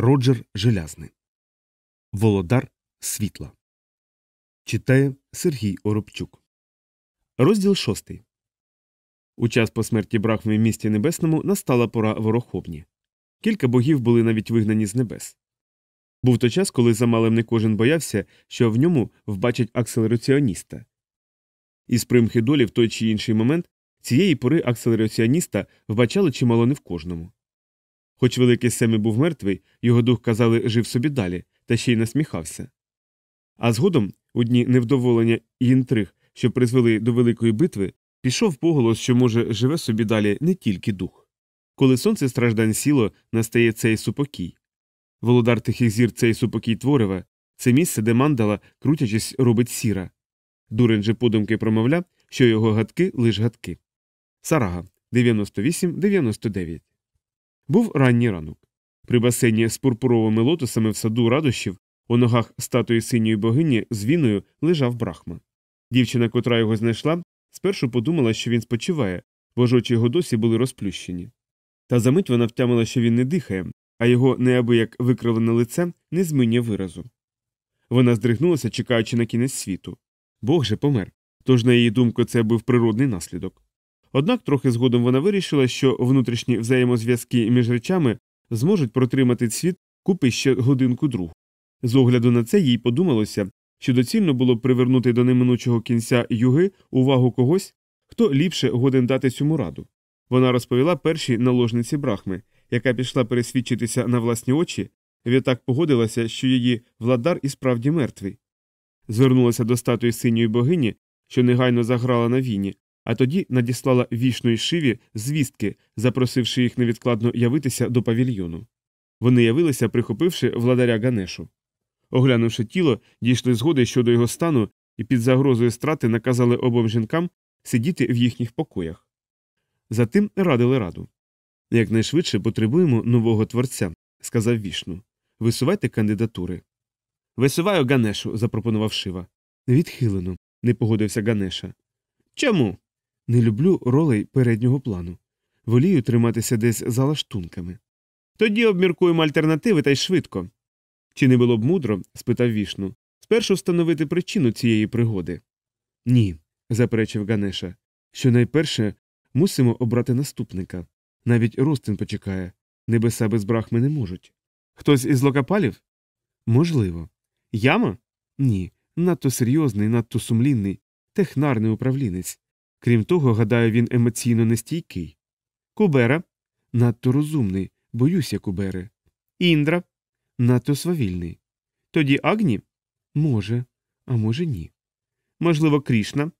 Роджер Желязний. Володар світла. Читає Сергій Оробчук. Розділ шостий. У час по смерті Брахми в місті Небесному настала пора ворохобні. Кілька богів були навіть вигнані з небес. Був то час, коли замалем не кожен боявся, що в ньому вбачать акселераціоніста. Із примхи долі в той чи інший момент цієї пори акселераціоніста вбачали чимало не в кожному. Хоч великий Семи був мертвий, його дух, казали, жив собі далі, та ще й насміхався. А згодом, у дні невдоволення і інтриг, що призвели до великої битви, пішов поголос, що, може, живе собі далі не тільки дух. Коли сонце страждань сіло, настає цей супокій. Володар тихих зір цей супокій творива, це місце, де мандала, крутячись, робить сіра. Дурень же подумки промовляв, що його гадки лиш гадки. Сарага 98-99 Був ранній ранок. При басейні з пурпуровими лотосами в саду радощів у ногах статуї синьої богині з віною лежав брахма. Дівчина, котра його знайшла, спершу подумала, що він спочиває, бо ж очі його досі були розплющені. Та за мить вона втямила, що він не дихає, а його неабияк викривлене лице не змінює виразу. Вона здригнулася, чекаючи на кінець світу. Бог же помер, тож, на її думку, це був природний наслідок. Однак трохи згодом вона вирішила, що внутрішні взаємозв'язки між речами зможуть протримати світ купи ще годинку другу. З огляду на це їй подумалося, що доцільно було б привернути до неминучого кінця юги увагу когось, хто ліпше годен дати цьому раду. Вона розповіла першій наложниці брахми, яка пішла пересвідчитися на власні очі, відтак погодилася, що її владар і справді мертвий. Звернулася до статуї синьої богині, що негайно заграла на війні, а тоді надіслала вішної шиві звістки, запросивши їх невідкладно явитися до павільйону. Вони явилися, прихопивши владаря Ганешу. Оглянувши тіло, дійшли згоди щодо його стану і під загрозою страти наказали обом жінкам сидіти в їхніх покоях. Затим радили раду. Якнайшвидше потребуємо нового творця, сказав вішну. Висувайте кандидатури. Висуваю Ганешу, запропонував Шива. Відхилено, не погодився Ганеша. Чому? Не люблю ролей переднього плану. Волію триматися десь за лаштунками. Тоді обміркуємо альтернативи та й швидко. Чи не було б мудро? спитав вішну, спершу встановити причину цієї пригоди. Ні, заперечив Ганеша. Що найперше мусимо обрати наступника. Навіть Ростин почекає. Небеса без брахми не можуть. Хтось із локапалів? Можливо. Яма? Ні. Надто серйозний, надто сумлінний, технарний управлінець. Крім того, гадаю, він емоційно нестійкий. Кубера надто розумний, боюся Кубери. Індра надто свавільний. Тоді Агні? Може, а може, ні. Можливо, Крішна?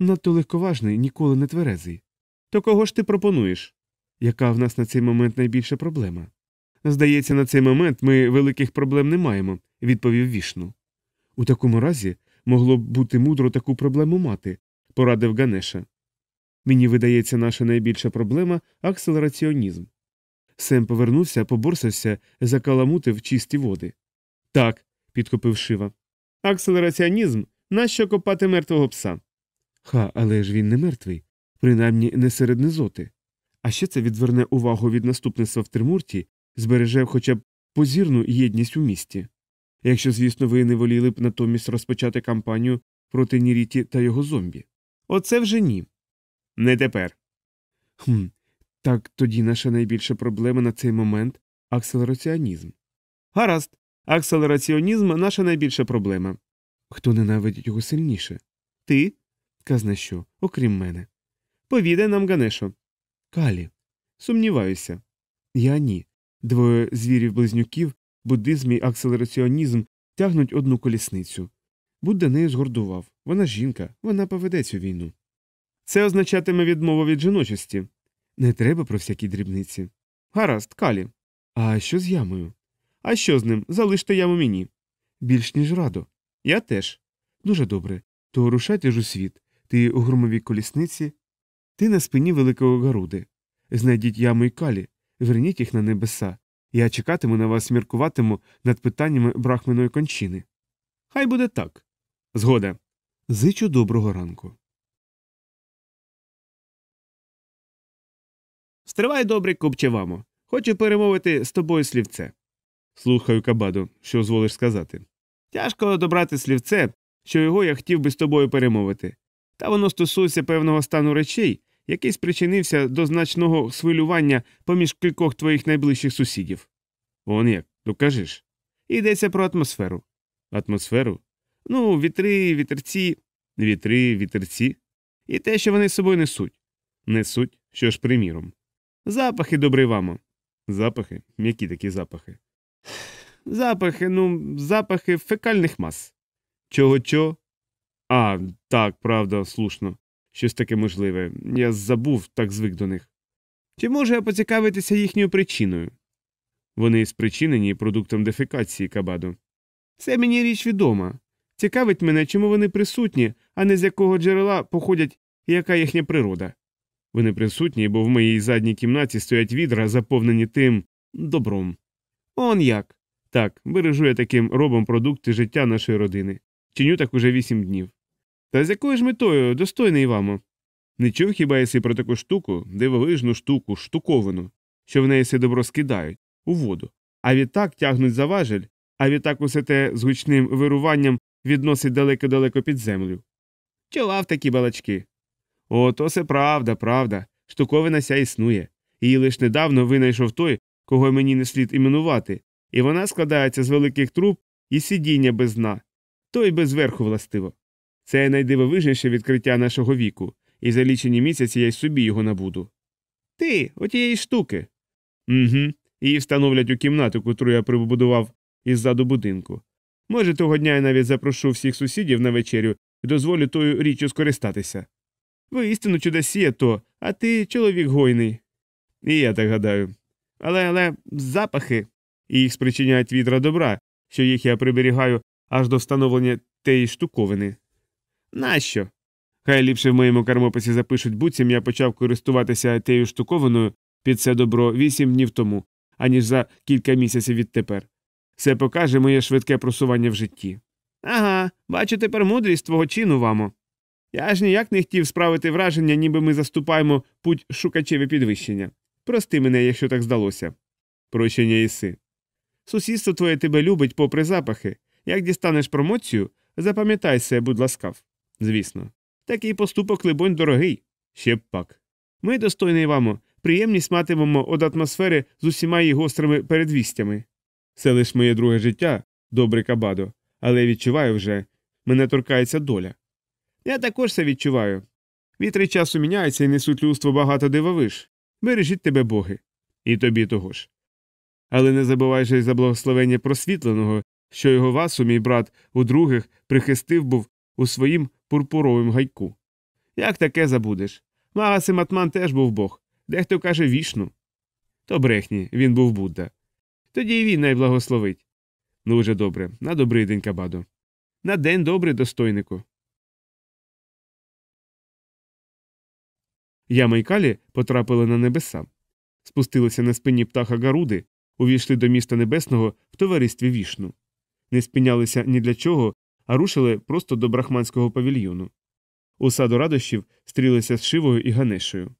Надто легковажний, ніколи не тверезий. То кого ж ти пропонуєш? Яка в нас на цей момент найбільша проблема? Здається, на цей момент ми великих проблем не маємо, відповів вішну. У такому разі могло б бути мудро таку проблему мати, порадив Ганеша. Мені видається, наша найбільша проблема акселераціонізм. Сем повернувся, поборсався, закаламутив чисті води. Так, підхопив Шива. Акселераціонізм нащо копати мертвого пса? Ха, але ж він не мертвий, принаймні не серед низоти. А ще це відверне увагу від наступництва в Тримурті, збереже хоча б позірну єдність у місті. Якщо, звісно, ви не воліли б натомість розпочати кампанію проти Ніріті та його зомбі. Оце вже ні. Не тепер. Хм, Так тоді наша найбільша проблема на цей момент акселераціонізм. Гаразд, акселераціонізм наша найбільша проблема. Хто ненавидить його сильніше? Ти? Казна що, окрім мене. Повідай нам, Ганешо. Калі. Сумніваюся. Я ні. Двоє звірів близнюків, буддизм і акселераціонізм тягнуть одну колісницю. Будда нею згордував. Вона жінка, вона поведе цю війну. Це означатиме відмову від жіночості. Не треба про всякі дрібниці. Гаразд, калі. А що з ямою? А що з ним? Залиште яму мені. Більш ніж радо. Я теж. Дуже добре. То рушайте ж у світ. Ти у громовій колісниці, ти на спині великого Гаруди. Знайдіть яму й калі, верніть їх на небеса. Я чекатиму на вас, міркуватиму над питаннями брахменої кончини. Хай буде так. Згода. Зичу доброго ранку. Стривай добре, купчевамо. Хочу перемовити з тобою слівце. Слухаю, Кабадо, що зволиш сказати. Тяжко добрати слівце, що його я хотів би з тобою перемовити. Та воно стосується певного стану речей, який спричинився до значного свилювання поміж кількох твоїх найближчих сусідів. Он як, ну кажеш. Йдеться про атмосферу. Атмосферу? Ну, вітри, вітерці, вітри, вітерці. І те, що вони з собою несуть. Несуть, що ж приміром. Запахи, добрий вамо. Запахи? Які такі запахи? Запахи, ну, запахи фекальних мас. Чого чо? А, так, правда, слушно. Щось таке можливе. Я забув, так звик до них. Чи можу я поцікавитися їхньою причиною? Вони спричинені продуктом дефекації Кабаду. Це мені річ відома. Цікавить мене, чому вони присутні, а не з якого джерела походять і яка їхня природа. Вони присутні, бо в моїй задній кімнаті стоять відра, заповнені тим добром. Он як. Так, бережу я таким робом продукти життя нашої родини. Чиню так уже вісім днів. Та з якою ж метою, достойний вамо? Не чув хіба єси про таку штуку, дивовижну штуку, штуковину, що в неї все добро скидають у воду, а відтак тягнуть за важель, а відтак усе те з гучним вируванням відносить далеко-далеко під землю. Чував такі балачки. О, то це правда, правда. Штуковина ся існує. Її лиш недавно винайшов той, кого мені не слід іменувати, і вона складається з великих труб і сидіння без дна, то й без верху властиво. Це найдивовижніше відкриття нашого віку, і за лічені місяці я й собі його набуду. Ти, отієї штуки. Угу. Її встановлять у кімнату, котру я прибудував іззаду будинку. Може, того дня я навіть запрошу всіх сусідів на вечерю і дозволю тою річчю скористатися. Воістину чудосіє то, а ти чоловік гойний. І я так гадаю. Але але запахи, і їх спричиняють відра добра, що їх я приберігаю аж до встановлення тієї штуковини. Нащо? Хай ліпше в моєму кармописі запишуть буцім я почав користуватися тією штуковиною під це добро вісім днів тому, аніж за кілька місяців відтепер. Це покаже моє швидке просування в житті. Ага, бачу тепер мудрість твого чину, вамо. Я ж ніяк не хотів справити враження, ніби ми заступаємо путь шукачеві підвищення. Прости мене, якщо так здалося. Прощення іси. Сусідство твоє тебе любить попри запахи. Як дістанеш промоцію, запам'ятай себе, будь ласкав. Звісно. Такий поступок, либонь, дорогий. Ще б пак. Ми, достойний вамо, приємність матимемо од атмосфери з усіма її гострими передвістями. Це лиш моє друге життя, добре кабадо, але відчуваю вже, мене торкається доля. Я також це відчуваю. Вітри часу міняються і несуть людство багато дивовиш. Бережіть тебе боги. І тобі того ж. Але не забувай же й за благословення просвітленого, що його васу, мій брат, у других прихистив був у своїм пурпуровим гайку. Як таке забудеш? Магас і Матман теж був бог, дехто каже вішну. То брехні, він був Будда. Тоді й він найблагословить. Ну, вже добре, на добрий день, Кабадо. На день добрий, достойнику. Яма й калі потрапили на небеса, спустилися на спині птаха Гаруди, увійшли до міста небесного в товаристві вішну. Не спинялися ні для чого, а рушили просто до брахманського павільйону. У саду радощів стрілися з Шивою і Ганешою.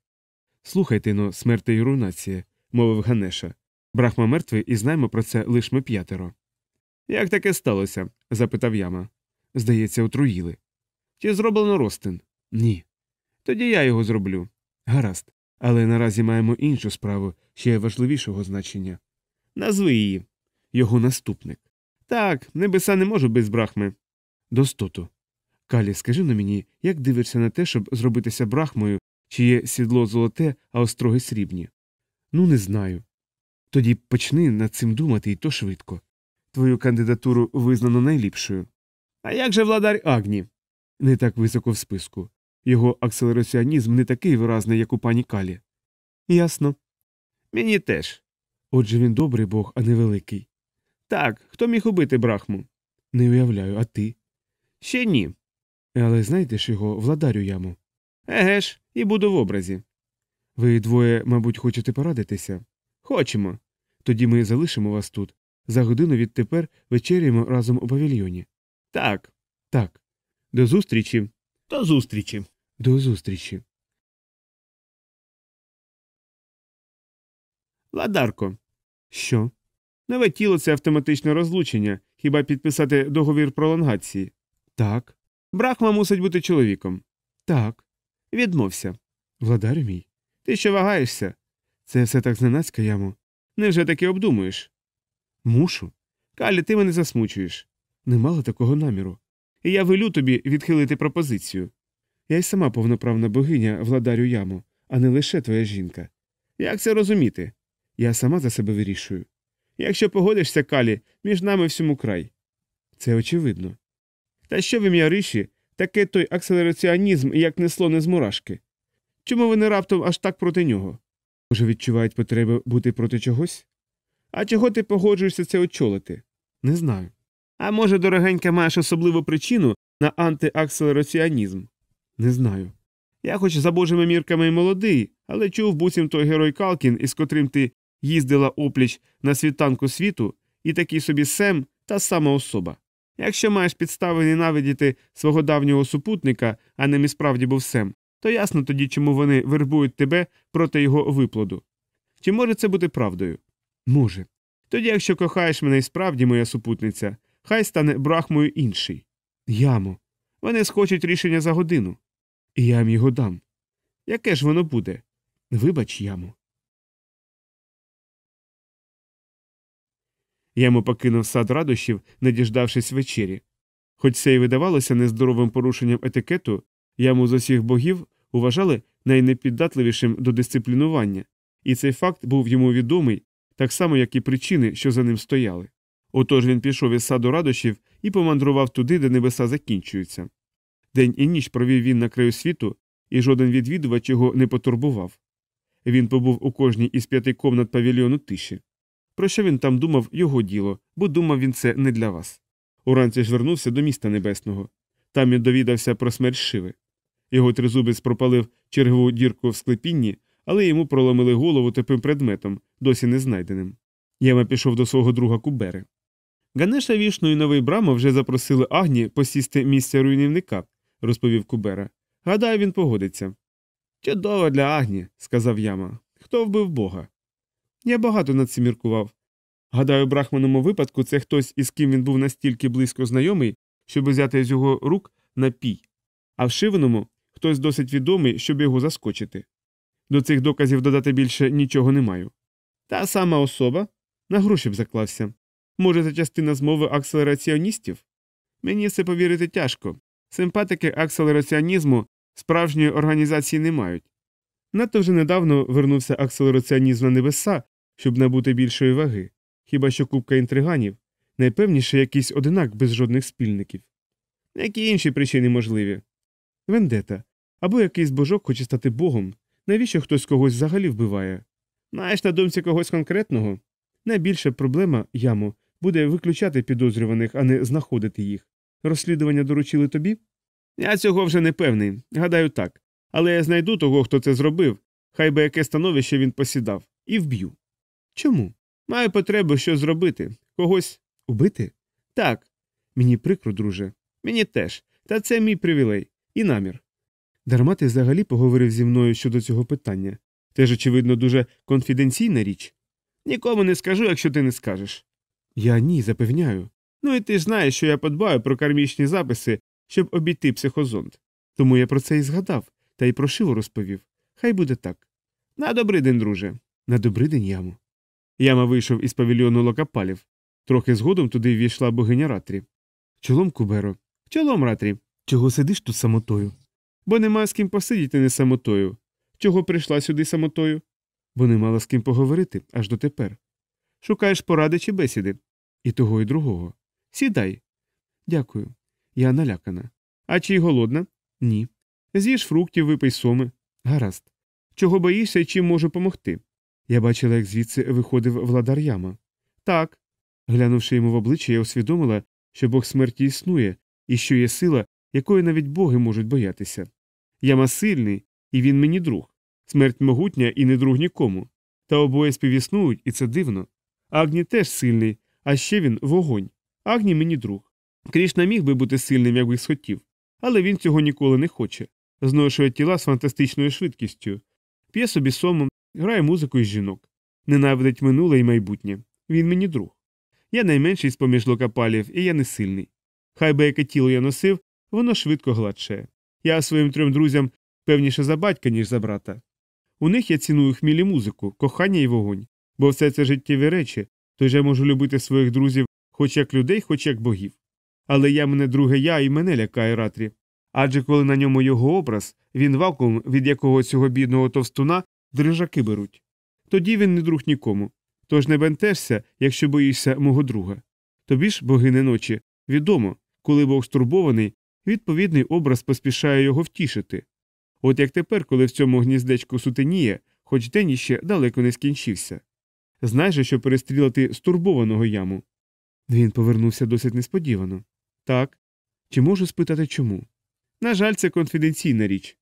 Слухайте но, смерти і руйнація, мовив Ганеша. Брахма мертвий, і знаємо про це лиш ми п'ятеро. Як таке сталося? запитав яма. Здається, отруїли. Чи зроблено ростин? Ні. Тоді я його зроблю. Гаразд. Але наразі маємо іншу справу, ще важливішого значення. Назви її. Його наступник. Так, небеса не можуть без брахми. Достоту. Калі, скажи на мені, як дивишся на те, щоб зробитися брахмою, чиє сідло золоте, а остроги срібні? Ну, не знаю. Тоді почни над цим думати і то швидко. Твою кандидатуру визнано найліпшою. А як же владар Агні? Не так високо в списку. Його акселераціонізм не такий виразний, як у пані Калі. Ясно. Мені теж. Отже, він добрий бог, а не великий. Так, хто міг убити брахму? Не уявляю, а ти? Ще ні. Але знайдеш його владарю яму. Еге ж, і буду в образі. Ви двоє, мабуть, хочете порадитися? Хочемо. Тоді ми залишимо вас тут. За годину відтепер вечеряємо разом у павільйоні. Так, так. До зустрічі. До зустрічі. До зустрічі. Ладарко. Що? Нове тіло це автоматичне розлучення, хіба підписати договір пролонгації? Так. Брахма мусить бути чоловіком. Так. Відмовся. Владарю мій. Ти що вагаєшся? Це все так зненацька, яму. Невже таки обдумуєш? Мушу. Калі, ти мене засмучуєш. Не мала такого наміру. І я велю тобі відхилити пропозицію. Я й сама повноправна богиня владарю яму, а не лише твоя жінка. Як це розуміти? Я сама за себе вирішую. Якщо погодишся, Калі, між нами всьому край. Це очевидно. Та що в ім'я риші, таке той акселераціонізм, як не слон із мурашки? Чому вони раптом аж так проти нього? Може, відчувають потребу бути проти чогось? А чого ти погоджуєшся це очолити? Не знаю. А може, дорогенька, маєш особливу причину на антиакселераціонізм? Не знаю. Я хоч за божими мірками й молодий, але чув буцім той герой Калкін, із котрим ти їздила опліч на світанку світу, і такий собі Сем та сама особа. Якщо маєш підстави ненавидіти свого давнього супутника, а ним і справді був Сем, то ясно тоді, чому вони вербують тебе проти його виплоду. Чи може це бути правдою? Може. Тоді, якщо кохаєш мене і справді, моя супутниця, хай стане брахмою інший. Ямо. Вони схочуть рішення за годину. І я їм його дам. Яке ж воно буде? Вибач, яму. Яму покинув сад радощів, не діждавшись вечері. Хоч це й видавалося нездоровим порушенням етикету, яму з усіх богів вважали найнепіддатливішим до дисциплінування, і цей факт був йому відомий, так само, як і причини, що за ним стояли. Отож він пішов із саду радощів і помандрував туди, де небеса закінчуються. День і ніч провів він на краю світу, і жоден відвідувач його не потурбував. Він побув у кожній із п'яти комнат павільйону тиші. Про що він там думав, його діло, бо думав він це не для вас. Уранці ж вернувся до міста небесного. Там він довідався про смерть Шиви. Його тризубець пропалив чергову дірку в склепінні, але йому проломили голову тупим предметом, досі не знайденим. Яма пішов до свого друга Кубери. Ганеша Вішну і новий Брама вже запросили Агні посісти місце руйнівника, розповів Кубера. Гадаю, він погодиться. Чудово для Агні, сказав яма. Хто вбив бога? Я багато над цим міркував. Гадаю, в брахманому випадку це хтось, із ким він був настільки близько знайомий, щоб взяти з його рук напій, а в шиваному хтось досить відомий, щоб його заскочити. До цих доказів додати більше нічого не маю. Та сама особа на гроші б заклався. Може, це частина змови акселераціоністів? Мені все повірити тяжко. Симпатики акселераціонізму справжньої організації не мають. Надто вже недавно вернувся акселераціонізм на небеса, щоб набути більшої ваги, хіба що купка інтриганів, найпевніше якийсь одинак без жодних спільників. Які інші причини можливі? Вендета. Або якийсь божок хоче стати богом, навіщо хтось когось взагалі вбиває? Маєш на думці когось конкретного? Найбільша проблема, яму, буде виключати підозрюваних, а не знаходити їх. Розслідування доручили тобі? Я цього вже не певний. Гадаю, так. Але я знайду того, хто це зробив, хай би яке становище він посідав, і вб'ю. Чому? Маю потребу щось зробити. Когось убити? Так. Мені прикро, друже. Мені теж. Та це мій привілей і намір. Дарма ти взагалі поговорив зі мною щодо цього питання. Це ж, очевидно, дуже конфіденційна річ. Нікому не скажу, якщо ти не скажеш. Я ні, запевняю. Ну і ти ж знаєш, що я подбаю про кармічні записи, щоб обійти психозонд. Тому я про це і згадав, та й про шиву розповів. Хай буде так. На добрий день, друже. На добрий день, яму. Яма вийшов із павільйону локапалів. Трохи згодом туди ввійшла богиня Ратрі. Чолом, Куберо. Чолом, Ратрі. Чого сидиш тут самотою? Бо нема з ким посидіти не самотою. Чого прийшла сюди самотою? Бо не мала з ким поговорити аж дотепер. Шукаєш поради чи бесіди? І того, і другого. Сідай. Дякую. Я налякана. А чи й голодна? Ні. З'їж фруктів, випий соми. Гаразд. Чого боїшся і чим можу помогти? Я бачила, як звідси виходив владар яма. Так. Глянувши йому в обличчя, я усвідомила, що Бог смерті існує, і що є сила, якої навіть боги можуть боятися. Яма сильний, і він мені друг. Смерть могутня і не друг нікому. Та обоє співіснують, і це дивно. Агні теж сильний, а ще він вогонь. Агні мені друг. Крішна міг би бути сильним, як би схотів, але він цього ніколи не хоче. Зношує тіла з фантастичною швидкістю, п'є собі сомом, грає музику із жінок, ненавидить минуле і майбутнє. Він мені друг. Я найменший з поміж локапалів, і я не сильний. Хай би яке тіло я носив, воно швидко гладшає. Я своїм трьом друзям певніше за батька, ніж за брата. У них я ціную хмілі музику, кохання і вогонь, бо все це життєві речі, тож я можу любити своїх друзів хоч як людей, хоч як богів. Але я мене друге я і мене лякає ратрі. Адже коли на ньому його образ, він вакуум, від якого цього бідного товстуна дрижаки беруть. Тоді він не друг нікому. Тож не бентежся, якщо боїшся мого друга. Тобі ж, богине ночі, відомо, коли Бог стурбований, відповідний образ поспішає його втішити. От як тепер, коли в цьому гніздечку сутеніє, хоч день іще далеко не скінчився. Знай же, що перестрілити стурбованого яму. Він повернувся досить несподівано. Так. Чи можу спитати чому? На жаль, це конфіденційна річ.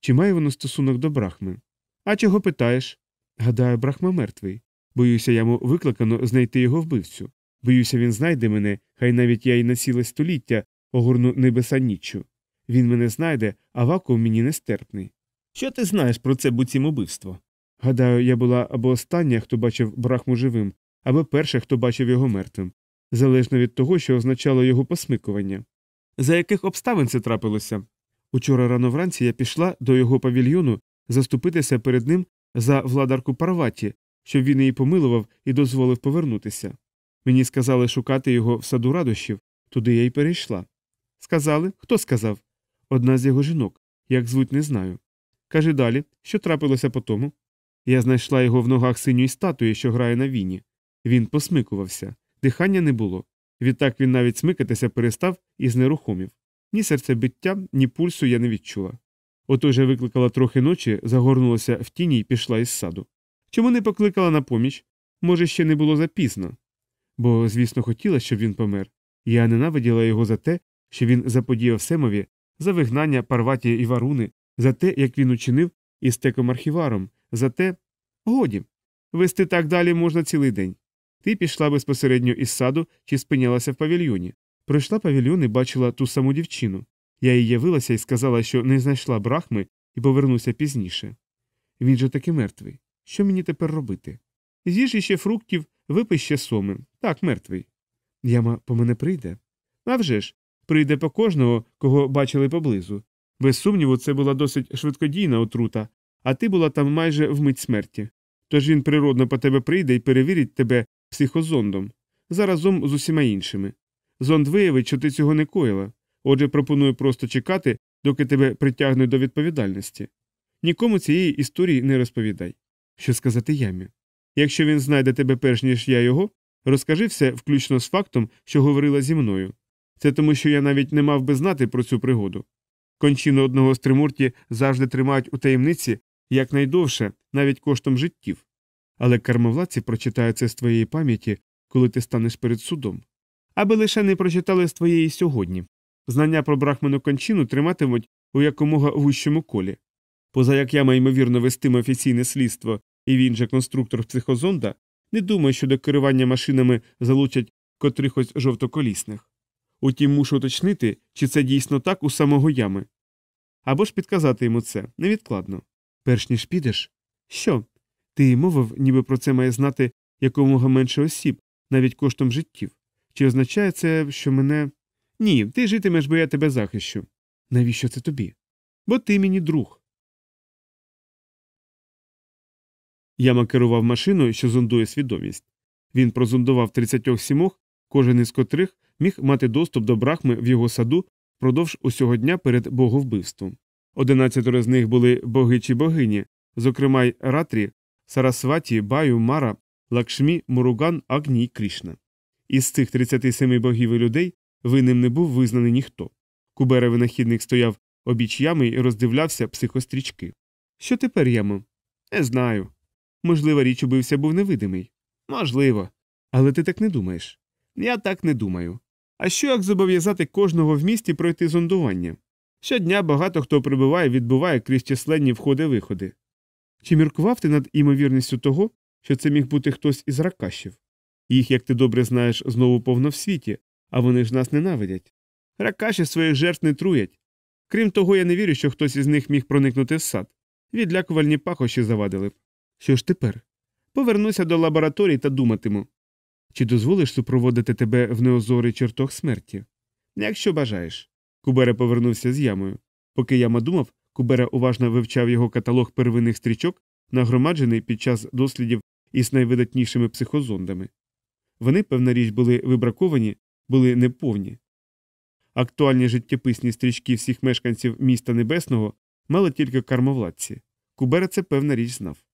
Чи має воно стосунок до брахми? А чого питаєш? Гадаю, брахма мертвий. Боюся, яму викликано знайти його вбивцю. Боюся, він знайде мене, хай навіть я й на століття огорну небеса ніччю. Він мене знайде, а вакуум мені нестерпний. Що ти знаєш про це буцім убивство? Гадаю, я була або остання, хто бачив брахму живим, або перша, хто бачив його мертвим, залежно від того, що означало його посмикування. За яких обставин це трапилося? Учора рано вранці я пішла до його павільйону заступитися перед ним за владарку Парваті, щоб він її помилував і дозволив повернутися. Мені сказали шукати його в саду радощів, туди я й перейшла. Сказали? Хто сказав? Одна з його жінок, як звуть, не знаю. Каже далі, що трапилося по тому. Я знайшла його в ногах синьої статуї, що грає на віні. Він посмикувався, дихання не було. Відтак він навіть смикатися перестав і знерухомів. Ні серцебиття, ні пульсу я не відчула. Отож я викликала трохи ночі, загорнулася в тіні і пішла із саду. Чому не покликала на поміч? Може, ще не було запізно. Бо, звісно, хотіла, щоб він помер. Я ненавиділа його за те, що він заподіяв Семові, за вигнання Парваті і Варуни, за те, як він учинив із теком архіваром, за те. Годі. Вести так далі можна цілий день. Ти пішла безпосередньо із саду чи спинялася в павільйоні. Пройшла павільйон і бачила ту саму дівчину. Я їй явилася і сказала, що не знайшла брахми і повернуся пізніше. Він же таки мертвий. Що мені тепер робити? З'їж іще фруктів, випий ще соми. Так, мертвий. Яма по мене прийде. А вже ж, прийде по кожного, кого бачили поблизу. Без сумніву, це була досить швидкодійна отрута, а ти була там майже вмить смерті. Тож він природно по тебе прийде і перевірить тебе психозондом, заразом з усіма іншими. Зонд виявить, що ти цього не коїла, отже, пропоную просто чекати, доки тебе притягнуть до відповідальності. Нікому цієї історії не розповідай. Що сказати ямі? Якщо він знайде тебе перш ніж я його, розкажи все, включно з фактом, що говорила зі мною. Це тому, що я навіть не мав би знати про цю пригоду. Кончину одного з тримурті завжди тримають у таємниці якнайдовше, навіть коштом життів. Але кармовладці прочитають це з твоєї пам'яті, коли ти станеш перед судом. Аби лише не прочитали з твоєї сьогодні. Знання про брахману кончину триматимуть у якомога вищому колі. Поза як я ймовірно вестиму офіційне слідство, і він же конструктор психозонда, не думаю, що до керування машинами залучать котрихось жовтоколісних. Утім, мушу уточнити, чи це дійсно так у самого ями. Або ж підказати йому це невідкладно. Перш ніж підеш. Що? Ти мовив, ніби про це має знати якомога менше осіб, навіть коштом життів. Чи означає це, що мене. Ні, ти житимеш, бо я тебе захищу. Навіщо це тобі? Бо ти мені друг. Яма керував машиною, що зондує свідомість. Він прозондував 37, кожен із котрих міг мати доступ до брахми в його саду впродовж усього дня перед боговбивством. Одинадцятеро з них були боги чи богині, зокрема й Ратрі, Сарасваті, Баю, Мара, Лакшмі, Муруган, Агні і Крішна. Із цих 37 богів і людей винним не був визнаний ніхто. Кубера винахідник стояв обіч ями і роздивлявся психострічки. Що тепер, ямо? Не знаю. Можливо, річ убився був невидимий. Можливо. Але ти так не думаєш. Я так не думаю. А що як зобов'язати кожного в місті пройти зондування? Щодня багато хто прибуває, відбуває крізь численні входи-виходи. Чи міркував ти над імовірністю того, що це міг бути хтось із ракашів? Їх, як ти добре знаєш, знову повно в світі, а вони ж нас ненавидять. Ракаші своїх жертв не труять. Крім того, я не вірю, що хтось із них міг проникнути в сад. Відлякувальні пахощі завадили б. Що ж тепер? Повернуся до лабораторії та думатиму. Чи дозволиш супроводити тебе в неозорий чертог смерті? Якщо бажаєш. Кубера повернувся з ямою. Поки яма думав, Кубера уважно вивчав його каталог первинних стрічок, нагромаджений під час дослідів із найвидатнішими психозондами. Вони, певна річ, були вибраковані, були неповні. Актуальні життєписні стрічки всіх мешканців міста Небесного мали тільки кармовладці. Кубера це певна річ знав.